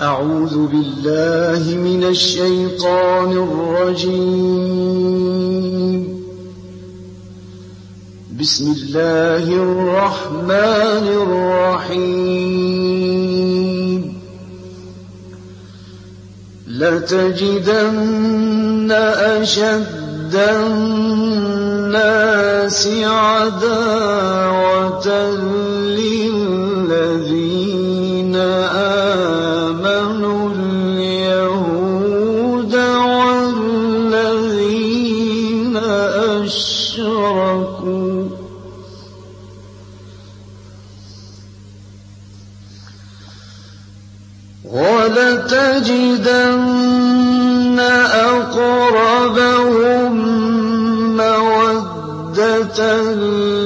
أعوذ بالله من الشيطان الرجيم. بسم الله الرحمن الرحيم. لتجدن أشد الناس عداوة للذين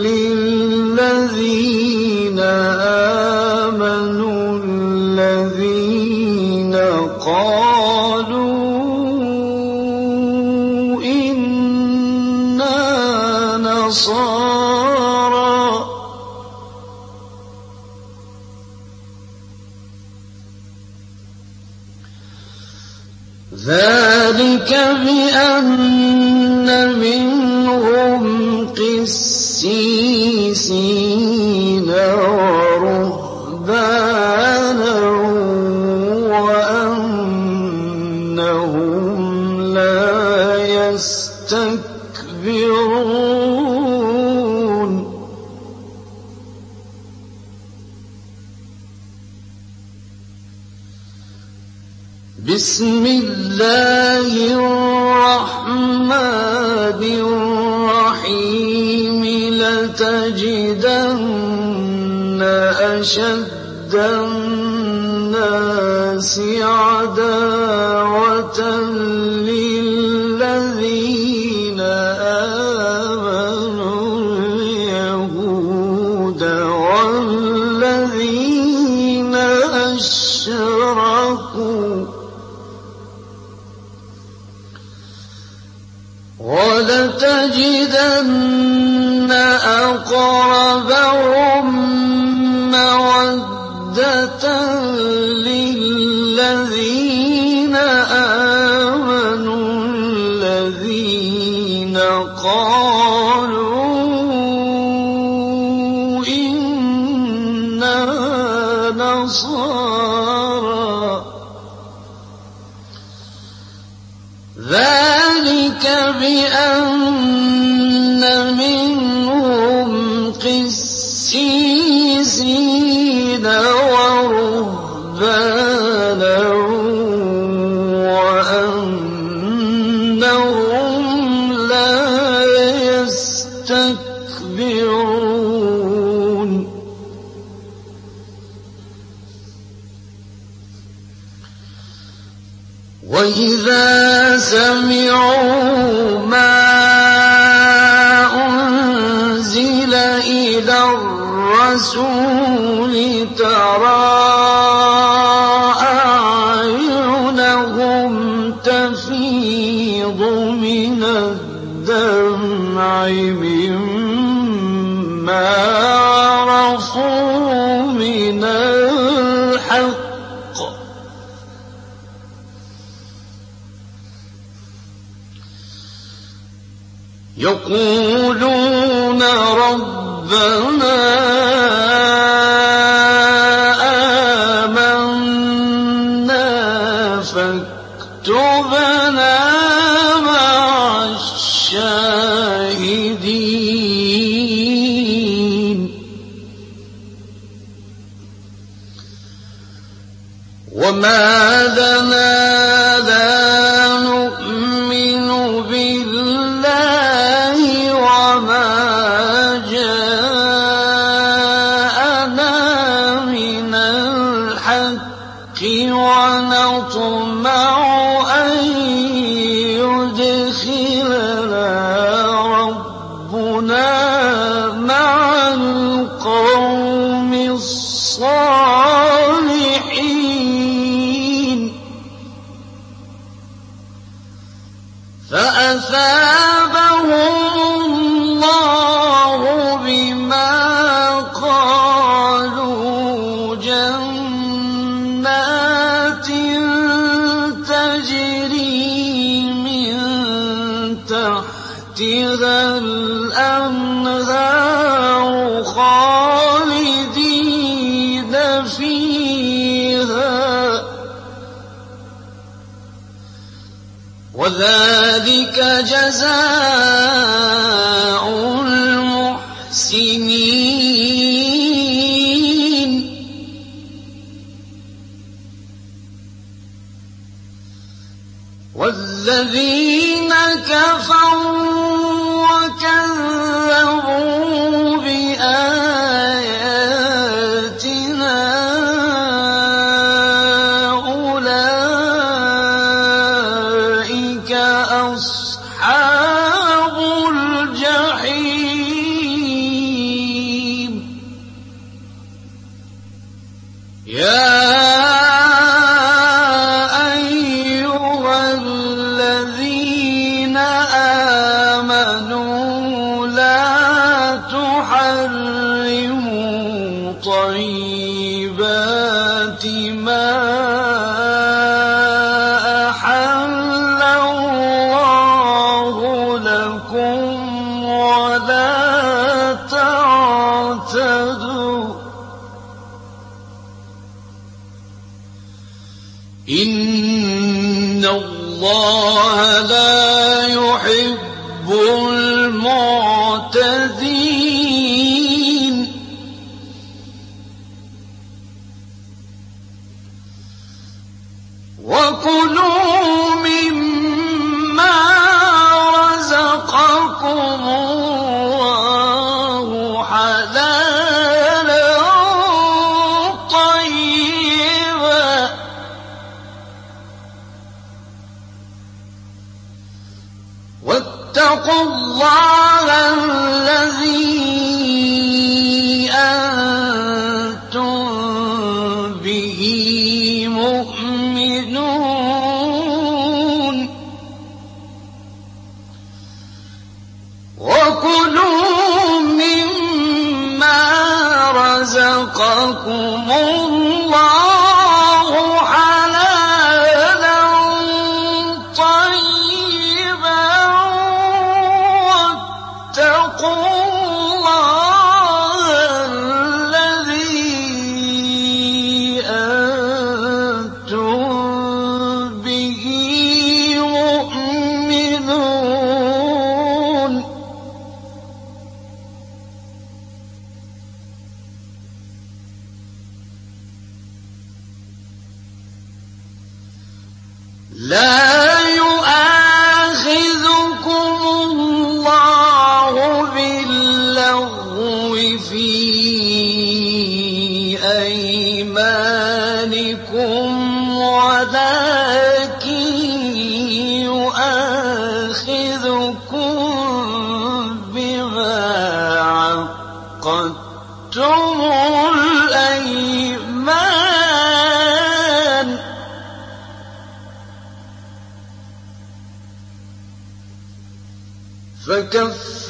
للذين آمنوا الذين قالوا إنا نصارى. ذلك بأن منهم قسيسين ورهبانا وأنهم لا يستكبرون. بسم الله الرحمن الرحيم. لتجدن أشد الناس عداوة نصارى. ذلك بأن الرسول ترى أعينهم تفيض من الدمع مما عرفوا من الحق. يقولون ربنا لا نؤمن بالله وما جاءنا من الحق ونطمع أن جزاء المحسنين. والذين كفروا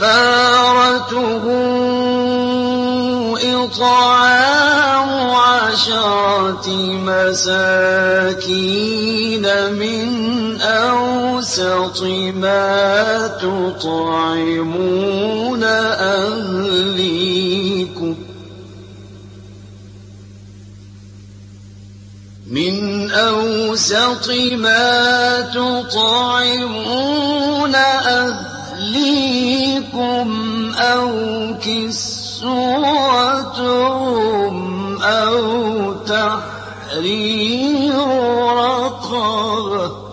فكفارته إطعام عشرة مساكين من أوسط ما تطعمون أهليكم من أوسط ما تطعمون أهليكم أو كسوتهم أو تحرير رقبة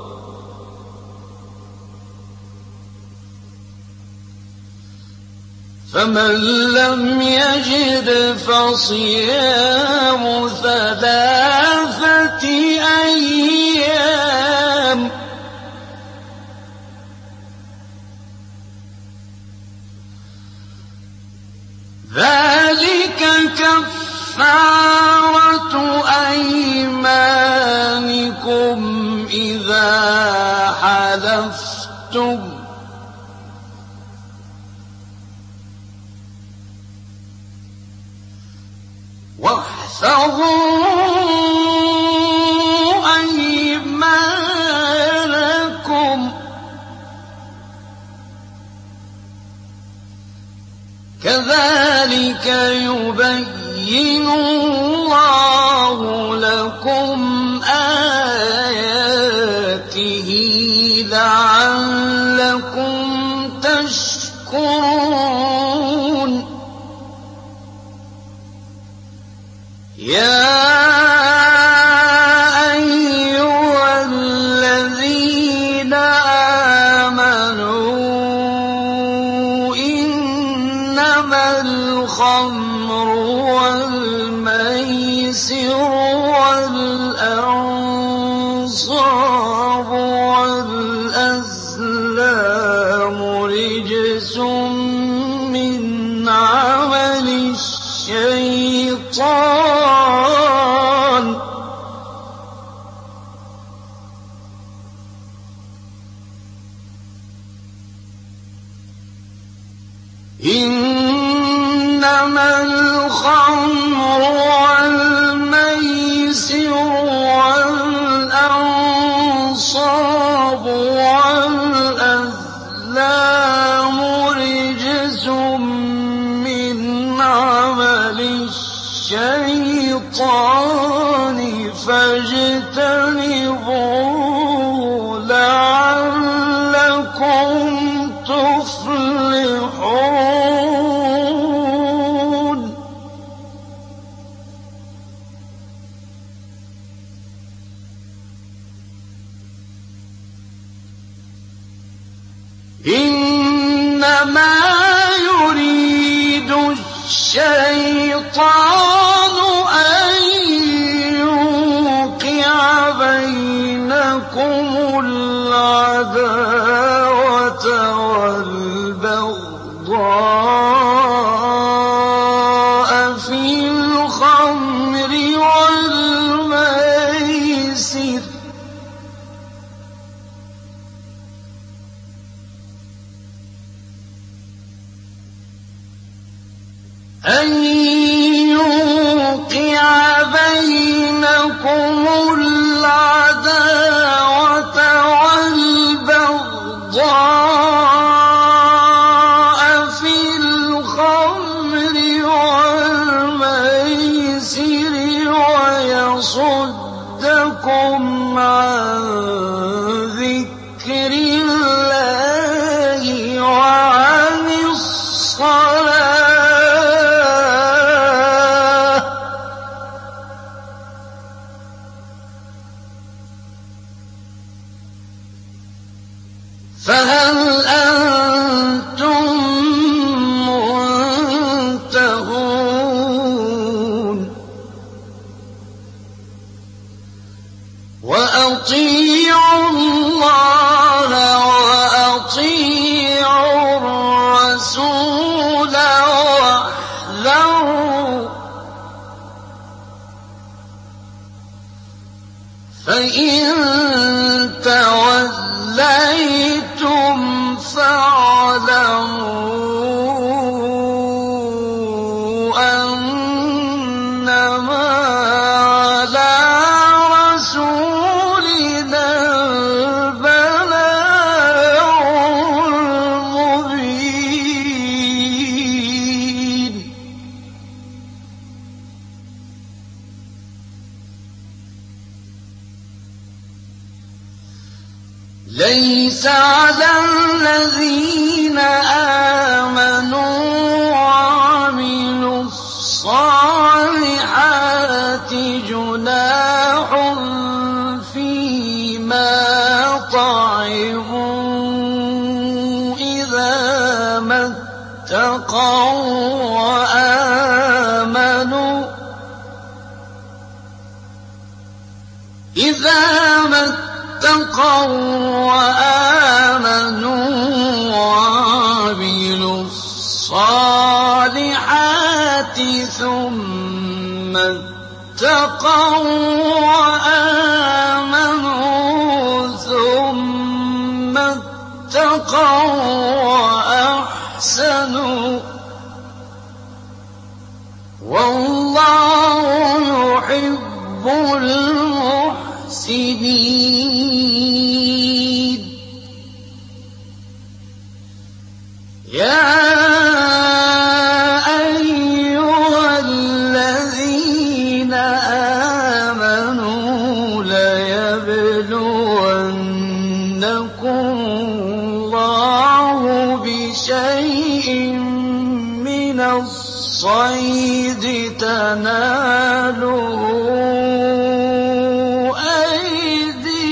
فمن لم يجد فصيام ثلاثة أيام ذلك كفارة أيمانكم إذا حلفتم. واحفظوا يُبَيِّنُ فإن توليتم فإن واتقوا وآمنوا إذا ما اتقوا وآمنوا وعملوا الصالحات ثم اتقوا لَيَبْلُوَنَّكُمُ اللَّهُ بِشَيْءٍ مِّنَ الصَّيْدِ تَنَالُهُ أَيْدِيكُمْ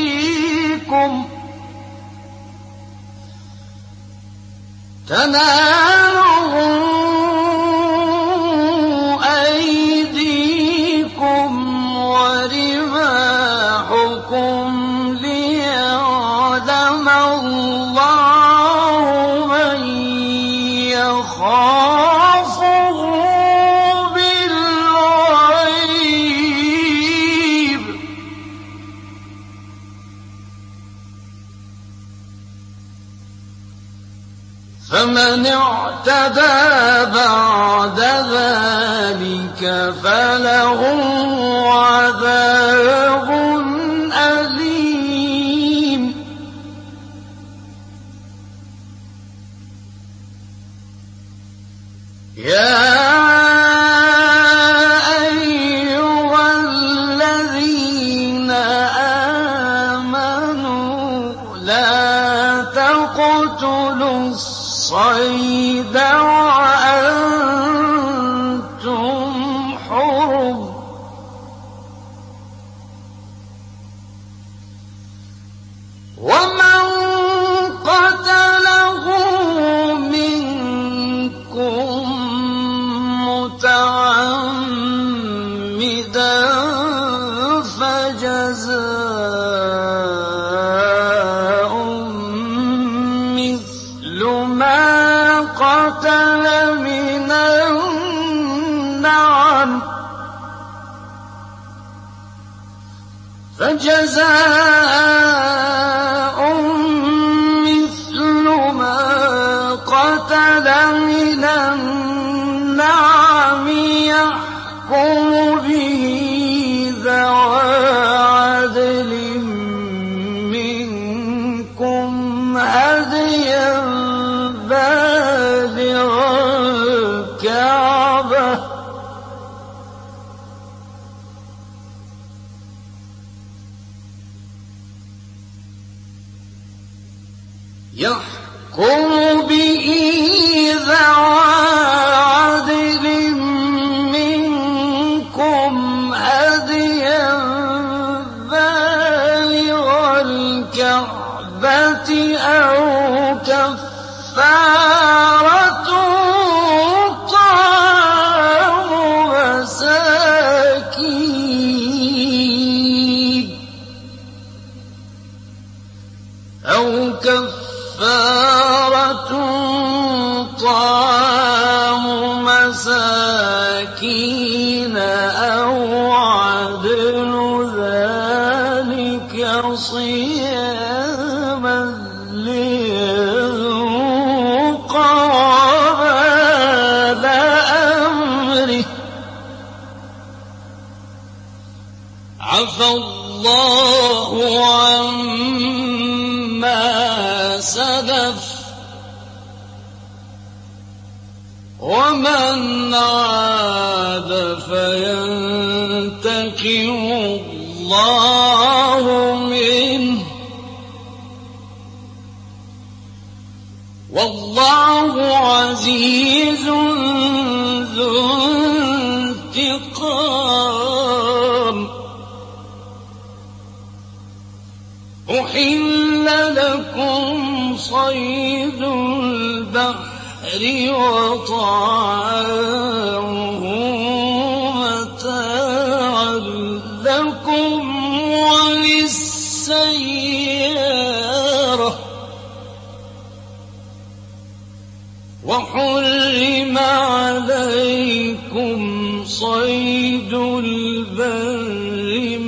فمن اعتدى بعد ذلك فله مثل ما قتل من النعم. فجزاء يحكم عما سلف ومن عاد فينتقم الله منه والله عزيز ذو انتقام. صيد البحر وطعامه متاعا لكم وللسيارة. وحرم عليكم صيد البر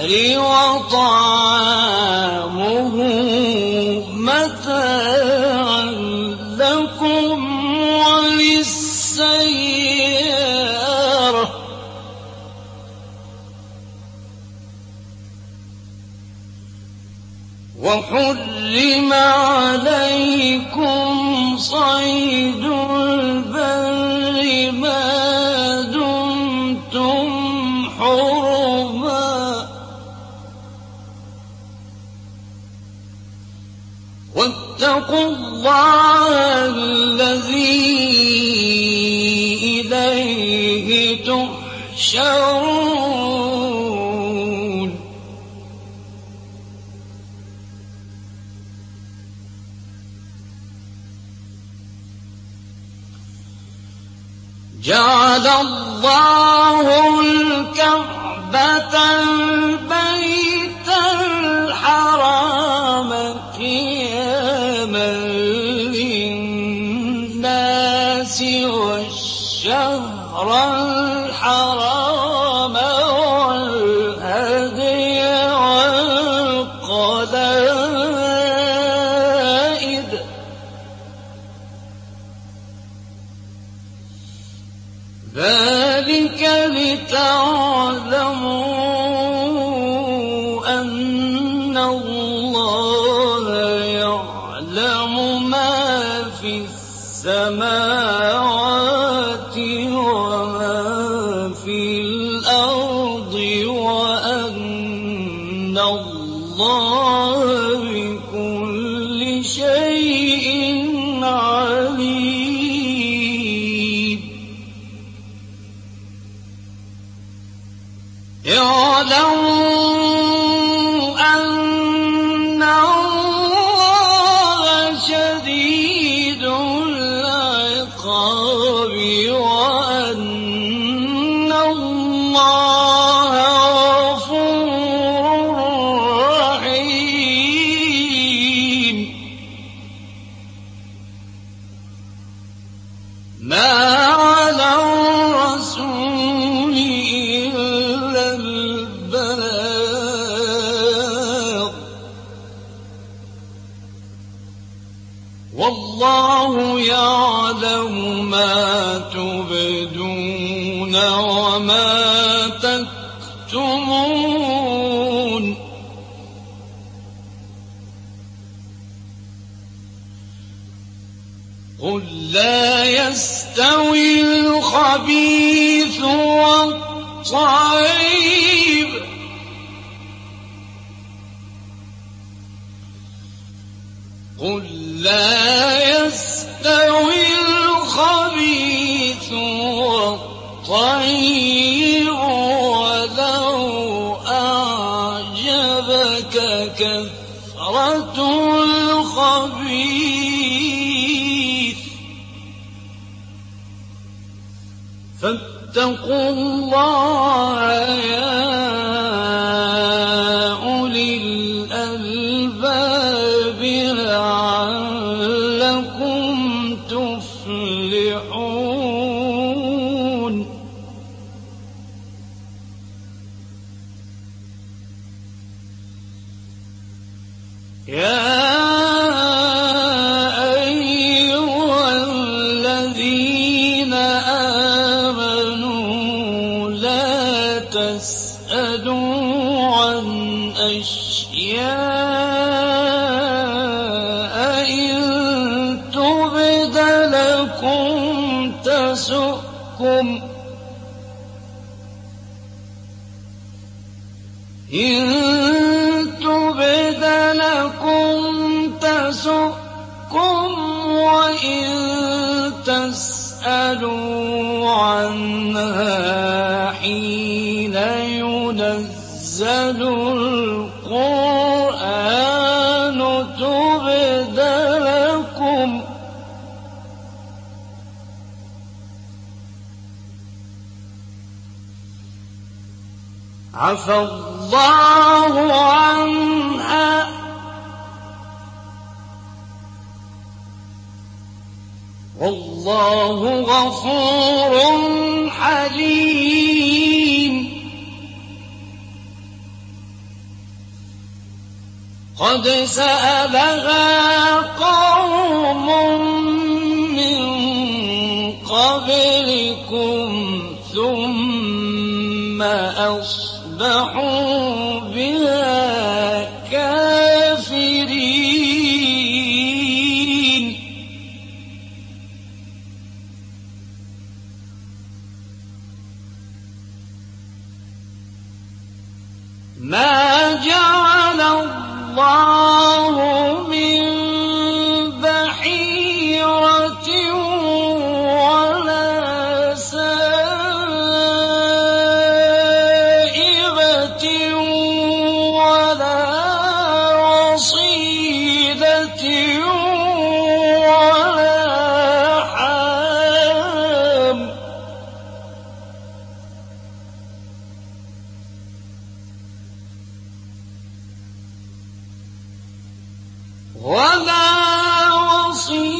الدهر وطعامه متاعا لكم وللسيارة. وحرم عليكم صيد واتقوا الله الذي إليه تحشرون. جعل الله الكعبة ما الخبيث والطيب. قل لا يستوي الخبيث والطيب ولو أعجبك كثرة فاتقوا الله يا تسؤكم إن تبد لكم تسؤكم وإن تسألوا عنها حين ينزل عفى الله عنها. والله غفور حليم. قد سألها قوم من قبلكم ثم أصبحوا فأصبحوا بها كافرين ما جعل الله ولا وصيلة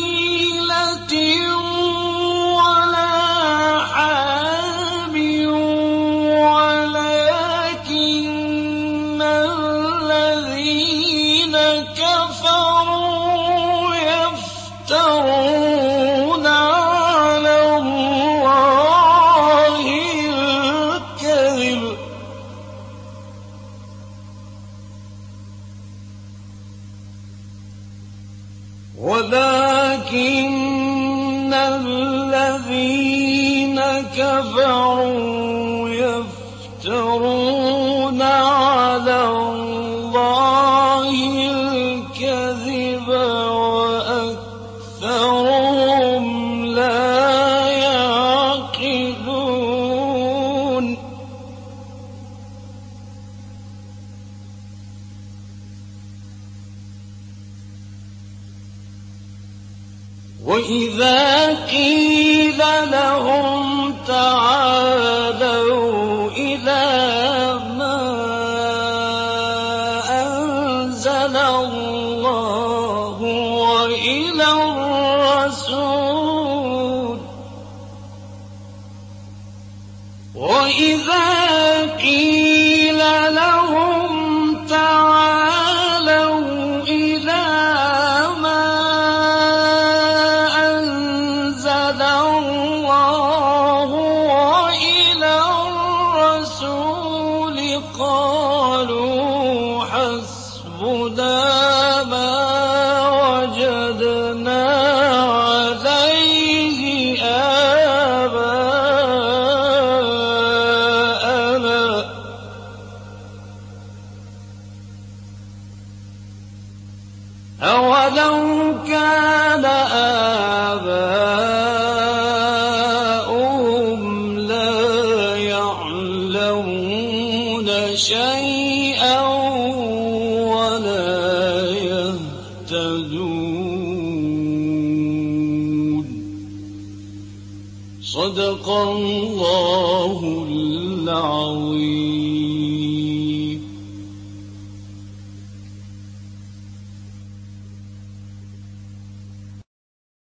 قالوا حسبنا